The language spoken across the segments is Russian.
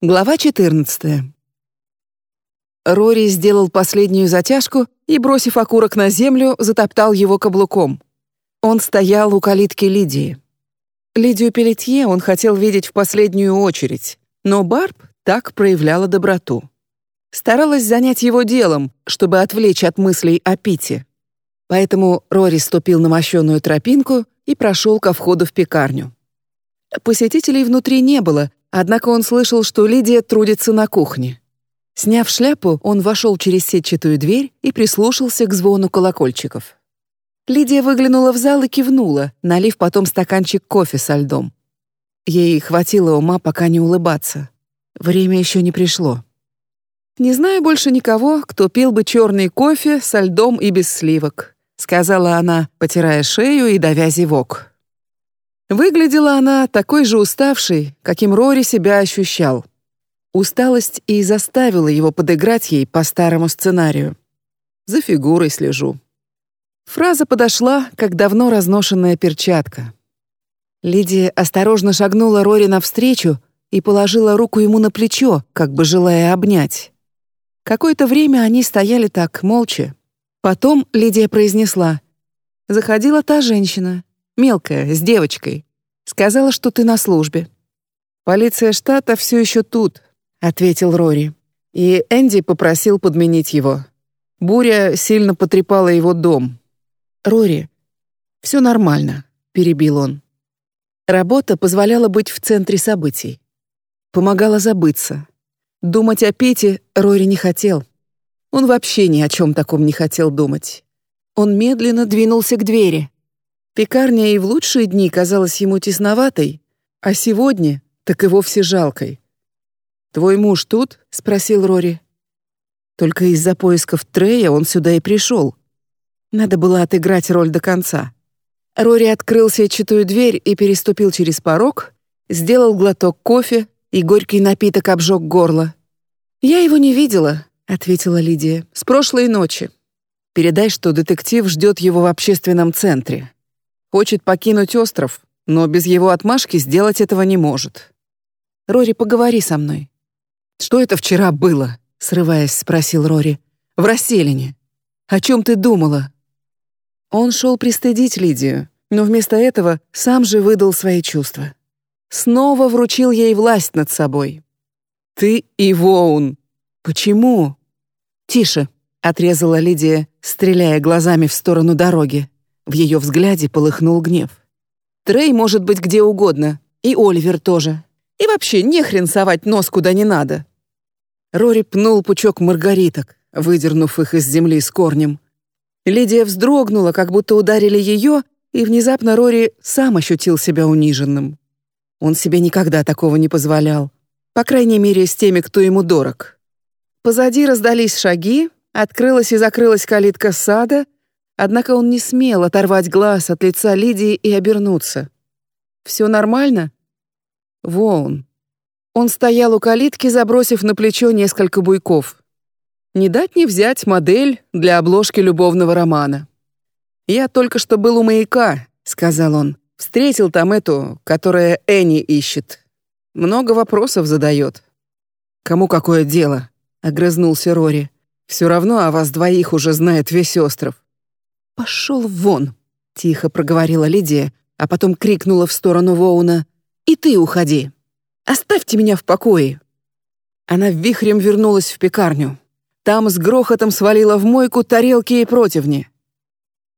Глава 14. Рори сделал последнюю затяжку и, бросив окурок на землю, затоптал его каблуком. Он стоял у калитки Лидии. Лидию Пелетье он хотел видеть в последнюю очередь, но Барб так проявляла доброту. Старалась занять его делом, чтобы отвлечь от мыслей о Пите. Поэтому Рори ступил на мощенную тропинку и прошел ко входу в пекарню. Посетителей внутри не было, Однако он слышал, что Лидия трудится на кухне. Сняв шляпу, он вошел через сетчатую дверь и прислушался к звону колокольчиков. Лидия выглянула в зал и кивнула, налив потом стаканчик кофе со льдом. Ей хватило ума пока не улыбаться. Время еще не пришло. «Не знаю больше никого, кто пил бы черный кофе со льдом и без сливок», сказала она, потирая шею и давя зевок. Выглядела она такой же уставшей, каким Рори себя ощущал. Усталость и заставила его подыграть ей по старому сценарию. За фигурой слежу. Фраза подошла, как давно разношенная перчатка. Лидия осторожно шагнула Рори навстречу и положила руку ему на плечо, как бы желая обнять. Какое-то время они стояли так, молча. Потом Лидия произнесла. «Заходила та женщина, Мелкая, с девочкой. Сказала, что ты на службе. Полиция штата все еще тут, ответил Рори. И Энди попросил подменить его. Буря сильно потрепала его дом. Рори, все нормально, перебил он. Работа позволяла быть в центре событий. Помогала забыться. Думать о Пете Рори не хотел. Он вообще ни о чем таком не хотел думать. Он медленно двинулся к двери. Пекарня и в лучшие дни казалась ему тесноватой, а сегодня так и вовсе жалкой. «Твой муж тут?» — спросил Рори. Только из-за поисков Трея он сюда и пришел. Надо было отыграть роль до конца. Рори открыл сетчатую дверь и переступил через порог, сделал глоток кофе, и горький напиток обжег горло. «Я его не видела», — ответила Лидия, — «с прошлой ночи. Передай, что детектив ждет его в общественном центре. Хочет покинуть остров, но без его отмашки сделать этого не может. Рори, поговори со мной. Что это вчера было? срываясь, спросил Рори. В расселине. О чем ты думала? Он шел пристыдить Лидию, но вместо этого сам же выдал свои чувства. Снова вручил ей власть над собой. Ты и Воун. Почему? Тише, отрезала Лидия, стреляя глазами в сторону дороги. В ее взгляде полыхнул гнев. Трей может быть где угодно, и Оливер тоже. И вообще, не хрен совать нос куда не надо. Рори пнул пучок маргариток, выдернув их из земли с корнем. Лидия вздрогнула, как будто ударили ее, и внезапно Рори сам ощутил себя униженным. Он себе никогда такого не позволял, по крайней мере, с теми, кто ему дорог. Позади раздались шаги, открылась и закрылась калитка сада — Однако он не смел оторвать глаз от лица Лидии и обернуться. «Все нормально?» «Воун». Он стоял у калитки, забросив на плечо несколько буйков. Не дать не взять модель для обложки любовного романа. «Я только что был у маяка», — сказал он. «Встретил там эту, которая Энни ищет. Много вопросов задает». «Кому какое дело?» — огрызнулся Рори. «Все равно о вас двоих уже знает весь остров. «Пошел вон!» — тихо проговорила Лидия, а потом крикнула в сторону Воуна. «И ты уходи! Оставьте меня в покое!» Она вихрем вернулась в пекарню. Там с грохотом свалила в мойку тарелки и противни.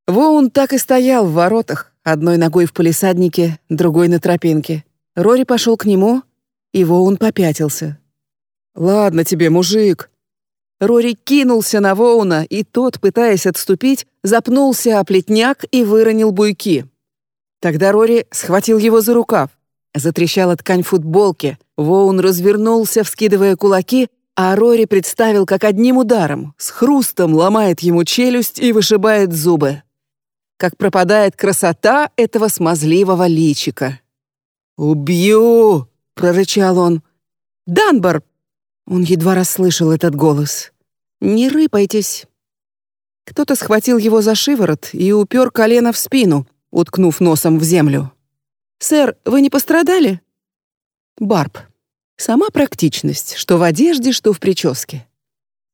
Воун так и стоял в воротах, одной ногой в палисаднике, другой на тропинке. Рори пошел к нему, и Воун попятился. «Ладно тебе, мужик», Рори кинулся на Воуна, и тот, пытаясь отступить, запнулся о плетняк и выронил буйки. Тогда Рори схватил его за рукав. Затрещала ткань футболки, Воун развернулся, вскидывая кулаки, а Рори представил, как одним ударом, с хрустом ломает ему челюсть и вышибает зубы. Как пропадает красота этого смазливого личика. «Убью!» — прорычал он. «Данбар, он едва расслышал этот голос. «Не рыпайтесь!» Кто-то схватил его за шиворот и упер колено в спину, уткнув носом в землю. «Сэр, вы не пострадали?» «Барб». Сама практичность, что в одежде, что в прическе.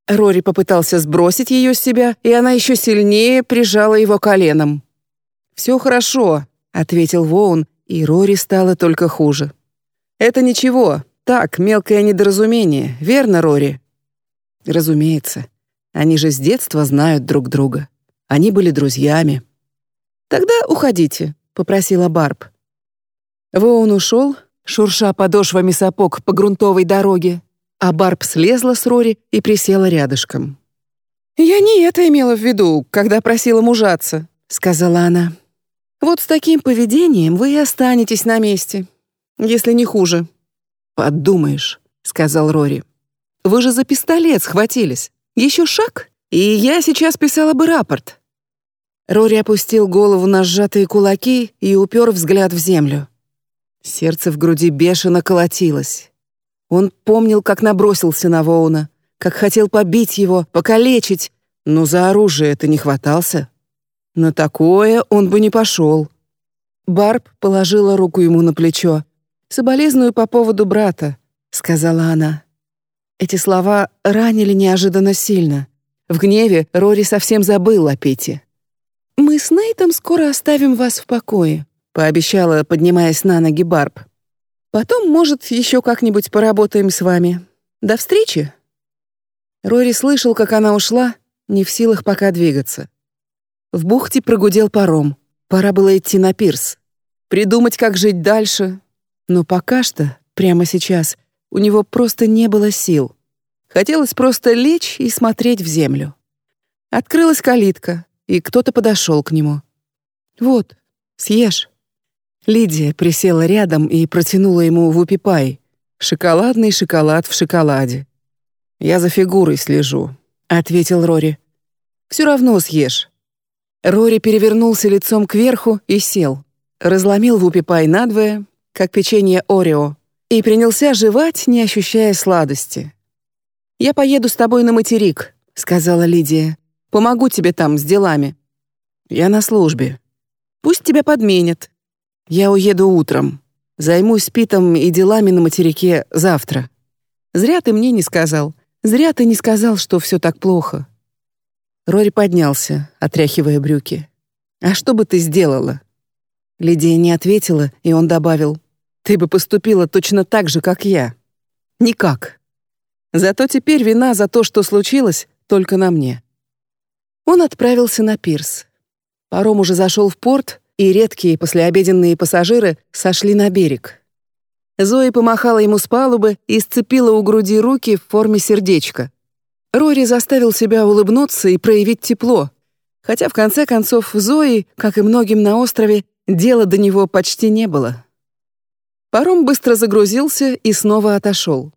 Рори попытался сбросить ее с себя, и она еще сильнее прижала его коленом. «Все хорошо», — ответил Воун, и Рори стало только хуже. «Это ничего, так, мелкое недоразумение, верно, Рори?» «Разумеется. Они же с детства знают друг друга. Они были друзьями». «Тогда уходите», — попросила Барб. Воун ушел, шурша подошвами сапог по грунтовой дороге, а Барб слезла с Рори и присела рядышком. «Я не это имела в виду, когда просила мужаться», — сказала она. «Вот с таким поведением вы и останетесь на месте, если не хуже». «Подумаешь», — сказал Рори. «Вы же за пистолет схватились. Еще шаг, и я сейчас писала бы рапорт». Рори опустил голову на сжатые кулаки и упер взгляд в землю. Сердце в груди бешено колотилось. Он помнил, как набросился на Воуна, как хотел побить его, покалечить, но за оружие это не хватался. На такое он бы не пошел. Барб положила руку ему на плечо. «Соболезную по поводу брата», — сказала она. Эти слова ранили неожиданно сильно. В гневе Рори совсем забыл о Пете. «Мы с Нейтом скоро оставим вас в покое», — пообещала, поднимаясь на ноги Барб. Потом, может, еще как-нибудь поработаем с вами. До встречи!» Рори слышал, как она ушла, не в силах пока двигаться. В бухте прогудел паром. Пора было идти на пирс. Придумать, как жить дальше. Но пока что, прямо сейчас, у него просто не было сил. Хотелось просто лечь и смотреть в землю. Открылась калитка, и кто-то подошел к нему. «Вот, съешь». Лидия присела рядом и протянула ему вупипай. Шоколадный шоколад в шоколаде. «Я за фигурой слежу», — ответил Рори. «Все равно съешь». Рори перевернулся лицом кверху и сел. Разломил вупипай надвое, как печенье Орео, и принялся жевать, не ощущая сладости. «Я поеду с тобой на материк», — сказала Лидия. «Помогу тебе там с делами». «Я на службе». «Пусть тебя подменят», я уеду утром. Займусь Питом и делами на материке завтра. Зря ты мне не сказал. Зря ты не сказал, что все так плохо. Рори поднялся, отряхивая брюки. А что бы ты сделала? Лидия не ответила, и он добавил: "Ты бы поступила точно так же, как я". Никак. Зато теперь вина за то, что случилось, только на мне. Он отправился на пирс. Паром уже зашел в порт, и редкие послеобеденные пассажиры сошли на берег. Зои помахала ему с палубы и сцепила у груди руки в форме сердечка. Рори заставил себя улыбнуться и проявить тепло, хотя в конце концов Зои, как и многим на острове, дела до него почти не было. Паром быстро загрузился и снова отошел.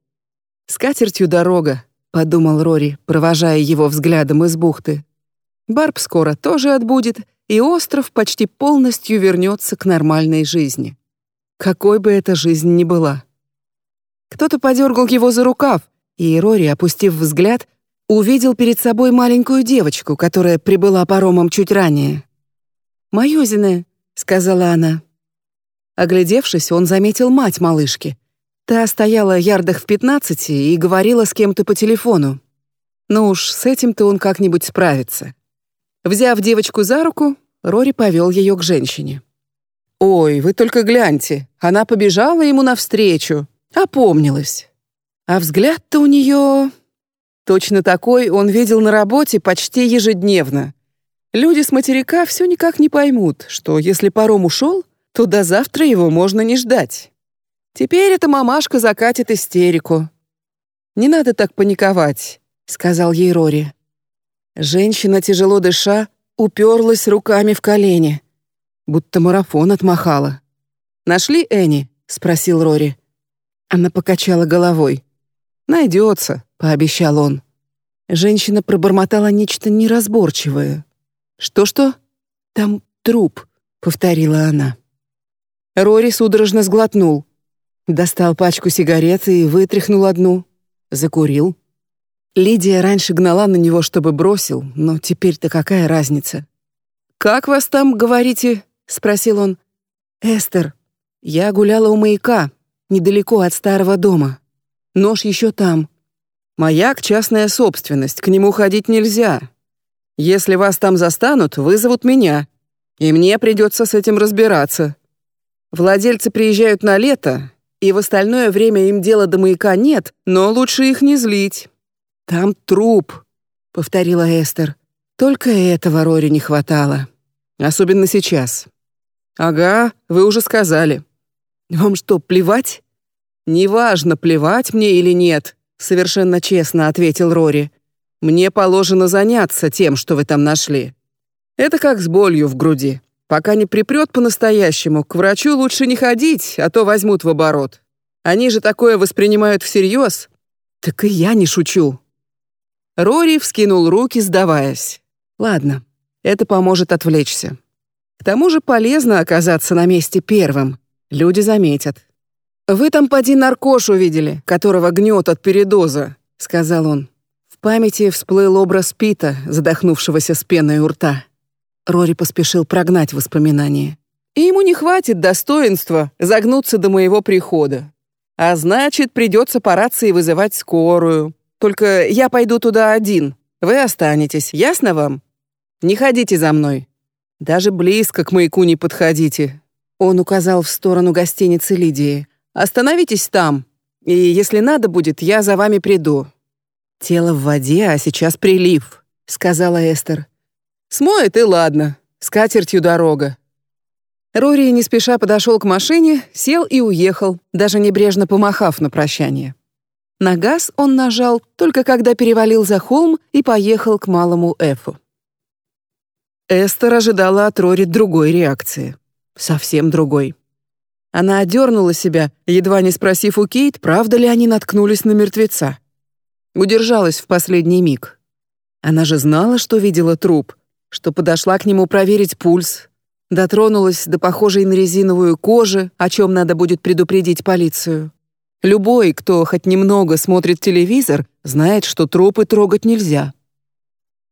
«С катертью дорога», — подумал Рори, провожая его взглядом из бухты. «Барб скоро тоже отбудет, и остров почти полностью вернется к нормальной жизни. Какой бы эта жизнь ни была. Кто-то подергал его за рукав, и Рори, опустив взгляд, увидел перед собой маленькую девочку, которая прибыла паромом чуть ранее. «Маюзина», — сказала она. Оглядевшись, он заметил мать малышки. Та стояла ярдах в пятнадцати и говорила с кем-то по телефону. Ну уж с этим-то он как-нибудь справится. Взяв девочку за руку, Рори повел ее к женщине. «Ой, вы только гляньте, она побежала ему навстречу, опомнилась. А взгляд-то у нее...» Точно такой он видел на работе почти ежедневно. Люди с материка все никак не поймут, что если паром ушел, то до завтра его можно не ждать. Теперь эта мамашка закатит истерику. «Не надо так паниковать», — сказал ей Рори. Женщина, тяжело дыша, уперлась руками в колени, будто марафон отмахала. «Нашли Энни?» — спросил Рори. Она покачала головой. «Найдется», — пообещал он. Женщина пробормотала нечто неразборчивое. «Что-что?» «Там труп», — повторила она. Рори судорожно сглотнул. Достал пачку сигарет и вытряхнул одну. Закурил. Лидия раньше гнала на него, чтобы бросил, но теперь-то какая разница? «Как вас там, говорите?» — спросил он. «Эстер, я гуляла у маяка, недалеко от старого дома. Нож еще там. Маяк — частная собственность, к нему ходить нельзя. Если вас там застанут, вызовут меня, и мне придется с этим разбираться. Владельцы приезжают на лето, и в остальное время им дела до маяка нет, но лучше их не злить. Там труп, повторила Эстер. Только этого Рори не хватало, особенно сейчас. Ага, вы уже сказали. Вам что, плевать? Неважно, плевать мне или нет, совершенно честно ответил Рори. Мне положено заняться тем, что вы там нашли. Это как с болью в груди. Пока не припрет по-настоящему, к врачу лучше не ходить, а то возьмут в оборот. Они же такое воспринимают всерьез. Так и я не шучу. Рори вскинул руки, сдаваясь. Ладно, это поможет отвлечься. К тому же полезно оказаться на месте первым. Люди заметят. «Вы там поди наркошу видели, которого гнет от передоза», — сказал он. В памяти всплыл образ Пита, задохнувшегося с пеной у рта. Рори поспешил прогнать воспоминания. И ему не хватит достоинства загнуться до моего прихода. А значит, придется по рации вызывать скорую. Только я пойду туда один. Вы останетесь, ясно вам? Не ходите за мной. Даже близко к маяку не подходите. Он указал в сторону гостиницы Лидии. Остановитесь там. И если надо будет, я за вами приду. Тело в воде, а сейчас прилив, сказала Эстер. Смоет и ладно. С катертью дорога. Рори не спеша подошел к машине, сел и уехал, даже небрежно помахав на прощание. На газ он нажал только когда перевалил за холм и поехал к малому Эфу. Эстер ожидала от Рори другой реакции. Совсем другой. Она одернула себя, едва не спросив у Кейт, правда ли они наткнулись на мертвеца. Удержалась в последний миг. Она же знала, что видела труп, что подошла к нему проверить пульс, дотронулась до похожей на резиновую кожи, о чем надо будет предупредить полицию. Любой, кто хоть немного смотрит телевизор, знает, что трупы трогать нельзя.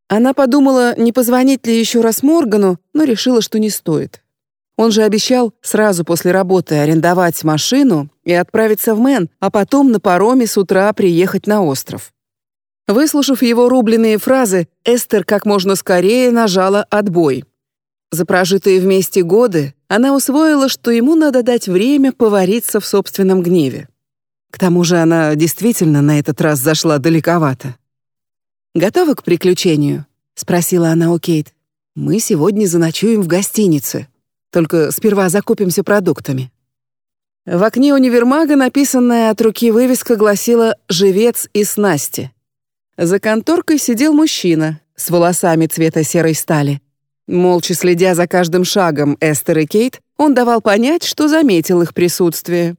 Она подумала, не позвонить ли еще раз Моргану, но решила, что не стоит. Он же обещал сразу после работы арендовать машину и отправиться в Мэн, а потом на пароме с утра приехать на остров. Выслушав его рубленые фразы, Эстер как можно скорее нажала «отбой». За прожитые вместе годы она усвоила, что ему надо дать время повариться в собственном гневе. К тому же она действительно на этот раз зашла далековато. «Готова к приключению?» — спросила она у Кейт. «Мы сегодня заночуем в гостинице. Только сперва закупимся продуктами». В окне универмага написанная от руки вывеска гласила «Живец и снасти». За конторкой сидел мужчина с волосами цвета серой стали. Молча следя за каждым шагом Эстер и Кейт, он давал понять, что заметил их присутствие.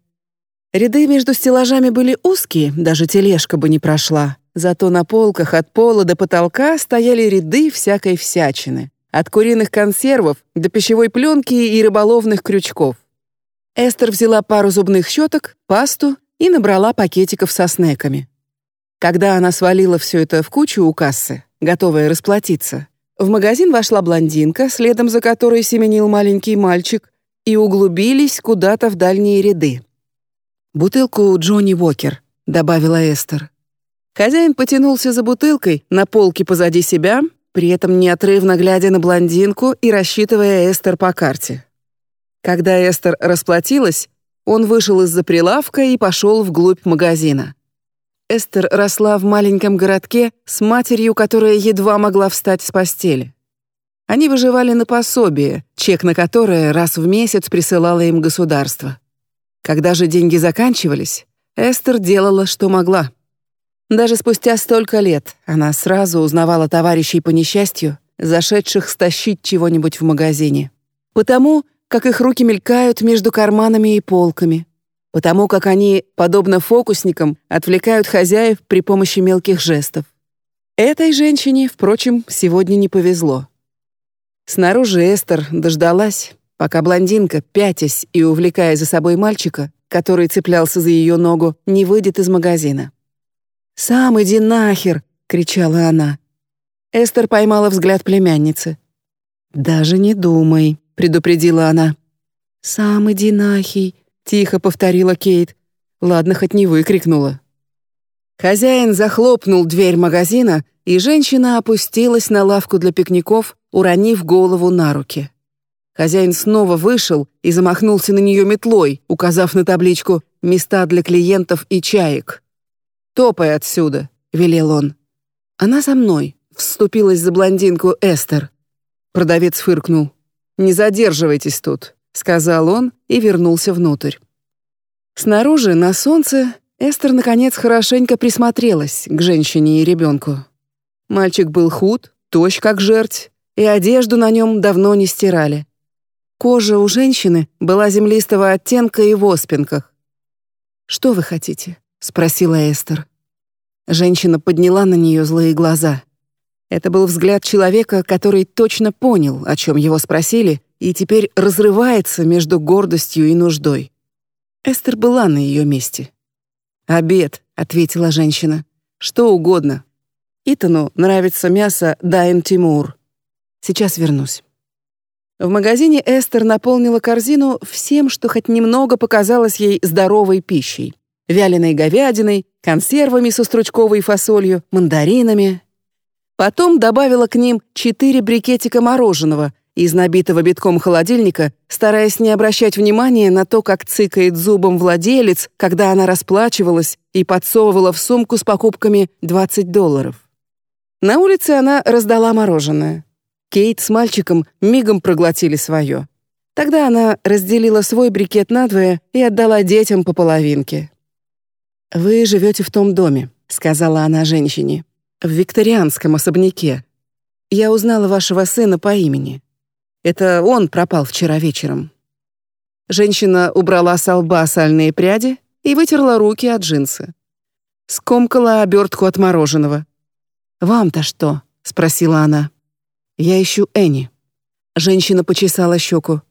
Ряды между стеллажами были узкие, даже тележка бы не прошла. Зато на полках от пола до потолка стояли ряды всякой всячины. От куриных консервов до пищевой пленки и рыболовных крючков. Эстер взяла пару зубных щеток, пасту и набрала пакетиков со снеками. Когда она свалила все это в кучу у кассы, готовая расплатиться, в магазин вошла блондинка, следом за которой семенил маленький мальчик, и углубились куда-то в дальние ряды. «Бутылку Джонни Уокер», — добавила Эстер. Хозяин потянулся за бутылкой на полке позади себя, при этом неотрывно глядя на блондинку и рассчитывая Эстер по карте. Когда Эстер расплатилась, он вышел из-за прилавка и пошел вглубь магазина. Эстер росла в маленьком городке с матерью, которая едва могла встать с постели. Они выживали на пособие, чек на которое раз в месяц присылало им государство. Когда же деньги заканчивались, Эстер делала, что могла. Даже спустя столько лет она сразу узнавала товарищей по несчастью, зашедших стащить чего-нибудь в магазине. Потому, как их руки мелькают между карманами и полками, потому как они, подобно фокусникам, отвлекают хозяев при помощи мелких жестов. Этой женщине, впрочем, сегодня не повезло. Снаружи Эстер дождалась, пока блондинка, пятясь и увлекая за собой мальчика, который цеплялся за ее ногу, не выйдет из магазина. «Сам иди нахер!» — кричала она. Эстер поймала взгляд племянницы. «Даже не думай», — предупредила она. «Сам иди нахей», Тихо повторила Кейт. Ладно, хоть не выкрикнула. Хозяин захлопнул дверь магазина, и женщина опустилась на лавку для пикников, уронив голову на руки. Хозяин снова вышел и замахнулся на нее метлой, указав на табличку «Места для клиентов и чаек». «Топай отсюда», — велел он. «Она за мной», — вступилась за блондинку Эстер. Продавец фыркнул. «Не задерживайтесь тут», — сказал он и вернулся внутрь. Снаружи, на солнце, Эстер, наконец, хорошенько присмотрелась к женщине и ребенку. Мальчик был худ, тощ, как жерть, и одежду на нем давно не стирали. Кожа у женщины была землистого оттенка и в оспинках. «Что вы хотите?» — спросила Эстер. Женщина подняла на нее злые глаза. Это был взгляд человека, который точно понял, о чем его спросили, и теперь разрывается между гордостью и нуждой. Эстер была на ее месте. «Обед», — ответила женщина. «Что угодно. Итану нравится мясо Дайн Тимур. Сейчас вернусь». В магазине Эстер наполнила корзину всем, что хоть немного показалось ей здоровой пищей. Вяленой говядиной, консервами со стручковой фасолью, мандаринами. Потом добавила к ним четыре брикетика мороженого из набитого битком холодильника, стараясь не обращать внимания на то, как цыкает зубом владелец, когда она расплачивалась и подсовывала в сумку с покупками 20 долларов. На улице она раздала мороженое. Кейт с мальчиком мигом проглотили свое. Тогда она разделила свой брикет надвое и отдала детям по половинке. «Вы живете в том доме», — сказала она женщине, «в викторианском особняке. Я узнала вашего сына по имени. Это он пропал вчера вечером». Женщина убрала с лба сальные пряди и вытерла руки от джинсы. Скомкала обертку от мороженого. «Вам-то что?» — спросила она. Я ищу Энни. Женщина почесала щеку.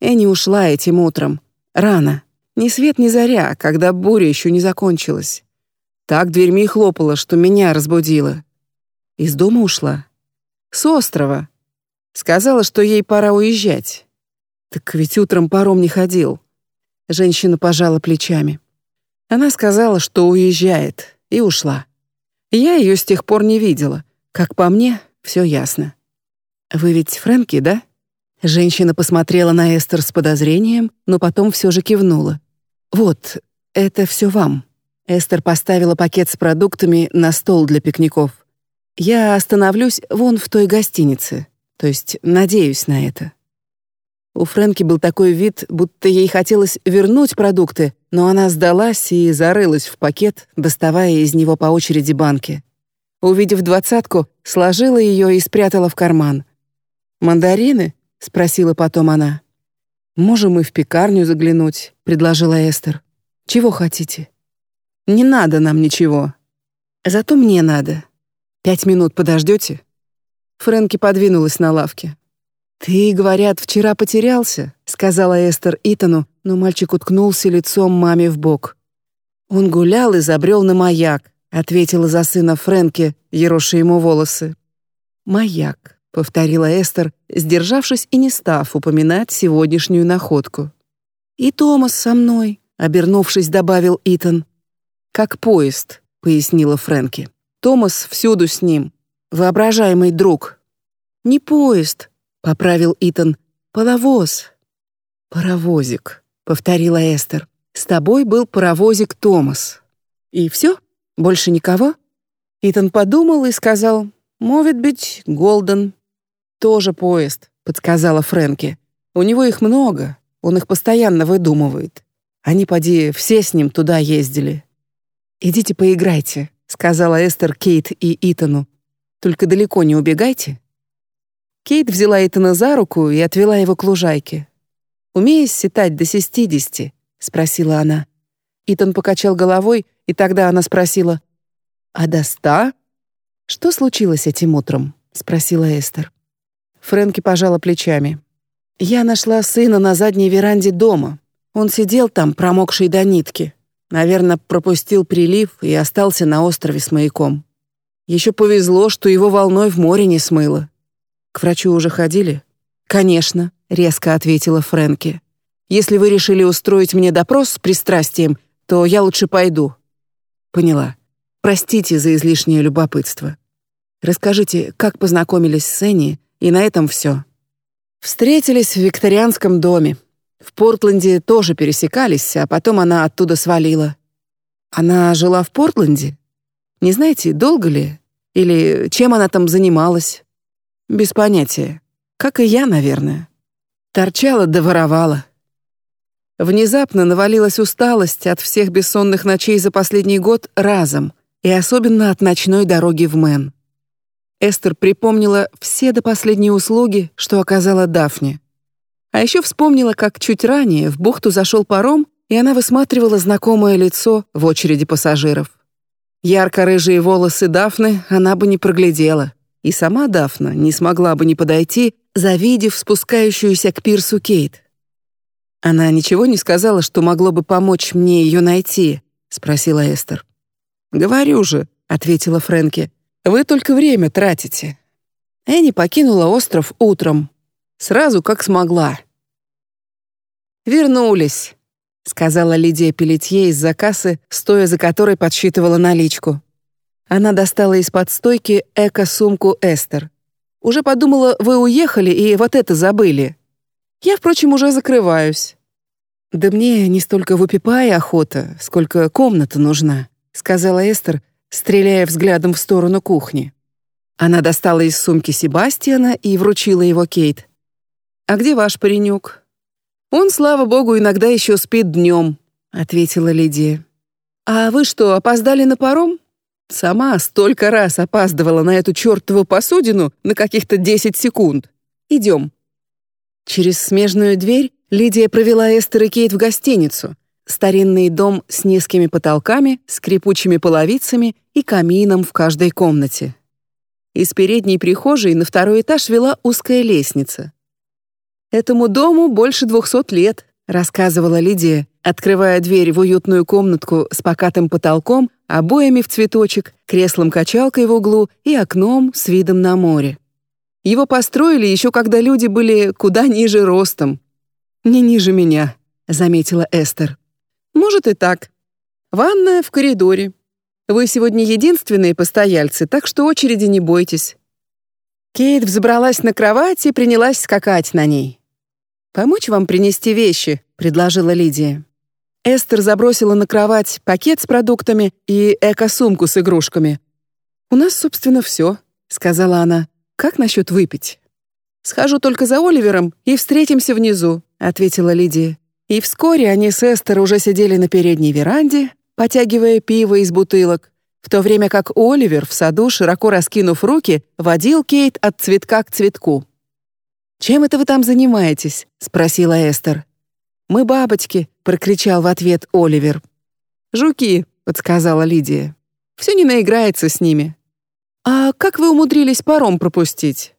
Энни ушла этим утром. Рано. Ни свет ни заря, когда буря еще не закончилась. Так дверьми хлопала, что меня разбудила. Из дома ушла. С острова. Сказала, что ей пора уезжать. Так ведь утром паром не ходил. Женщина пожала плечами. Она сказала, что уезжает, и ушла. Я ее с тех пор не видела. Как по мне, все ясно. «Вы ведь Фрэнки, да?» Женщина посмотрела на Эстер с подозрением, но потом все же кивнула. «Вот, это все вам». Эстер поставила пакет с продуктами на стол для пикников. «Я остановлюсь вон в той гостинице, то есть надеюсь на это». У Фрэнки был такой вид, будто ей хотелось вернуть продукты, но она сдалась и зарылась в пакет, доставая из него по очереди банки. Увидев двадцатку, сложила ее и спрятала в карман. «Мандарины?» — спросила потом она. «Можем и в пекарню заглянуть», — предложила Эстер. «Чего хотите?» «Не надо нам ничего. Зато мне надо. Пять минут подождете?» Фрэнки подвинулась на лавке. «Ты, говорят, вчера потерялся», — сказала Эстер Итану, но мальчик уткнулся лицом маме в бок. «Он гулял и забрел на маяк», — ответила за сына Фрэнки, ероша ему волосы. «Маяк», — повторила Эстер, сдержавшись и не став упоминать сегодняшнюю находку. «И Томас со мной», — обернувшись, добавил Итан. «Как поезд», — пояснила Фрэнки. «Томас всюду с ним. Воображаемый друг». «Не поезд», — поправил Итан. «Паровоз». «Паровозик», — повторила Эстер. «С тобой был паровозик Томас». «И все? Больше никого?» Итан подумал и сказал, «Может быть, Голден». «Тоже поезд», — подсказала Фрэнки. «У него их много, он их постоянно выдумывает. Они, поди, все с ним туда ездили». «Идите поиграйте», — сказала Эстер Кейт и Итану. «Только далеко не убегайте». Кейт взяла Итана за руку и отвела его к лужайке. «Умеешь считать до шестидесяти?» — спросила она. Итан покачал головой, и тогда она спросила, «А до ста?» «Что случилось этим утром?» — спросила Эстер. Фрэнки пожала плечами. «Я нашла сына на задней веранде дома. Он сидел там, промокший до нитки. Наверное, пропустил прилив и остался на острове с маяком. Еще повезло, что его волной в море не смыло. К врачу уже ходили? Конечно, резко ответила Фрэнки. Если вы решили устроить мне допрос с пристрастием, то я лучше пойду. Поняла. Простите за излишнее любопытство. Расскажите, как познакомились с Энни, и на этом все. Встретились в викторианском доме. В Портленде тоже пересекались, а потом она оттуда свалила. Она жила в Портленде? Не знаете, долго ли? Или чем она там занималась? Без понятия. Как и я, наверное. Торчала да воровала. Внезапно навалилась усталость от всех бессонных ночей за последний год разом, и особенно от ночной дороги в Мэн. Эстер припомнила все до последней услуги, что оказала Дафне. А еще вспомнила, как чуть ранее в бухту зашел паром, и она высматривала знакомое лицо в очереди пассажиров. Ярко-рыжие волосы Дафны она бы не проглядела, и сама Дафна не смогла бы не подойти, завидев спускающуюся к пирсу Кейт. Она ничего не сказала, что могло бы помочь мне ее найти, спросила Эстер. Говорю же, ответила Фрэнки. Вы только время тратите. Энни покинула остров утром, сразу как смогла. Вернулись, сказала Лидия Пелетье из-за кассы, стоя за которой подсчитывала наличку. Она достала из-под стойки эко-сумку Эстер. Уже подумала, вы уехали и вот это забыли. Я, впрочем, уже закрываюсь. Да мне не столько в упипае охота, сколько комната нужна, сказала Эстер, стреляя взглядом в сторону кухни. Она достала из сумки Себастьяна и вручила его Кейт. «А где ваш паренек?» «Он, слава богу, иногда еще спит днем», — ответила Лидия. «А вы что, опоздали на паром?» «Сама столько раз опаздывала на эту чертову посудину на каких-то десять секунд. Идем». Через смежную дверь Лидия провела Эстер и Кейт в гостиницу, старинный дом с низкими потолками, скрипучими половицами и камином в каждой комнате. Из передней прихожей на второй этаж вела узкая лестница. Этому дому больше двухсот лет, рассказывала Лидия, открывая дверь в уютную комнатку с покатым потолком, обоями в цветочек, креслом-качалкой в углу и окном с видом на море. Его построили еще когда люди были куда ниже ростом. Не ниже меня, заметила Эстер. Может и так. Ванная в коридоре. Вы сегодня единственные постояльцы, так что очереди не бойтесь. Кейт взобралась на кровать и принялась скакать на ней. Помочь вам принести вещи, предложила Лидия. Эстер забросила на кровать пакет с продуктами и эко-сумку с игрушками. У нас, собственно, все, сказала она. Как насчет выпить? Схожу только за Оливером и встретимся внизу, ответила Лидия. И вскоре они с Эстер уже сидели на передней веранде, потягивая пиво из бутылок, в то время как Оливер в саду, широко раскинув руки, водил Кейт от цветка к цветку. «Чем это вы там занимаетесь?» — спросила Эстер. «Мы бабочки», — прокричал в ответ Оливер. «Жуки», — подсказала Лидия. «Все не наиграется с ними». «А как вы умудрились паром пропустить?»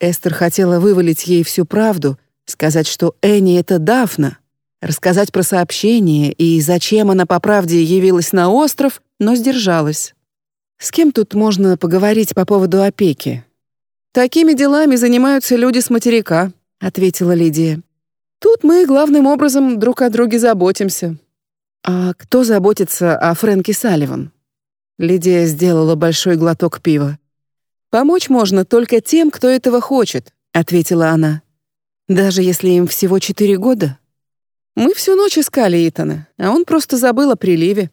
Эстер хотела вывалить ей всю правду, сказать, что Энни — это Дафна, рассказать про сообщение и зачем она по правде явилась на остров, но сдержалась. С кем тут можно поговорить по поводу опеки? Такими делами занимаются люди с материка, ответила Лидия. Тут мы главным образом друг о друге заботимся. А кто заботится о Фрэнке Салливан? Лидия сделала большой глоток пива. Помочь можно только тем, кто этого хочет, ответила она. Даже если им всего четыре года. Мы всю ночь искали Итана, а он просто забыл о приливе.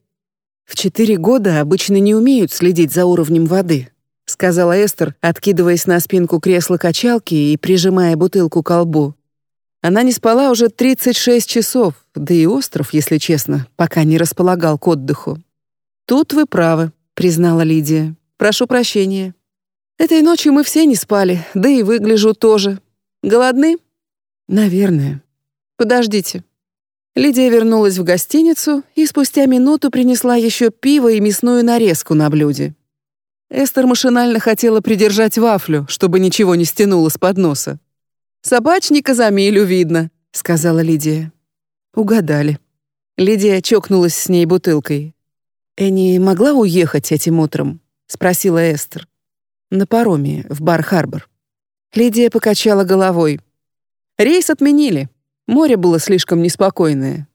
В четыре года обычно не умеют следить за уровнем воды, сказала Эстер, откидываясь на спинку кресла-качалки и прижимая бутылку к колбу. Она не спала уже 36 часов, да и остров, если честно, пока не располагал к отдыху. Тут вы правы, признала Лидия. Прошу прощения. Этой ночью мы все не спали, да и выгляжу тоже. Голодны? Наверное. Подождите, Лидия вернулась в гостиницу и спустя минуту принесла еще пиво и мясную нарезку на блюде. Эстер машинально хотела придержать вафлю, чтобы ничего не стянуло с подноса. «Собачника за милю видно», — сказала Лидия. Угадали. Лидия чокнулась с ней бутылкой. «Энни могла уехать этим утром?» — спросила Эстер. «На пароме в Бар-Харбор». Лидия покачала головой. «Рейс отменили. Море было слишком неспокойное.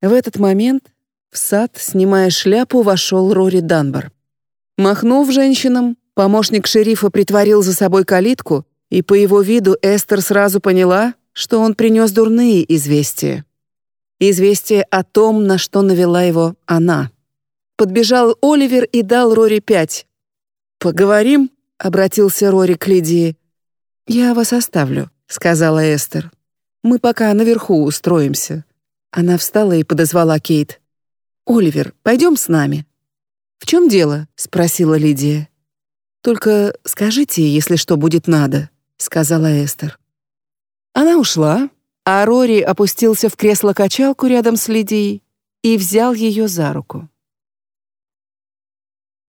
В этот момент в сад, снимая шляпу, вошел Рори Данбар. Махнув женщинам, помощник шерифа притворил за собой калитку, и по его виду Эстер сразу поняла, что он принес дурные известия. Известие о том, на что навела его она. Подбежал Оливер и дал Рори пять. «Поговорим?» — обратился Рори к Лидии. «Я вас оставлю», — сказала Эстер. «Мы пока наверху устроимся». Она встала и подозвала Кейт. «Оливер, пойдем с нами». «В чем дело?» — спросила Лидия. «Только скажите, если что будет надо», — сказала Эстер. Она ушла, а Рори опустился в кресло-качалку рядом с Лидией и взял ее за руку.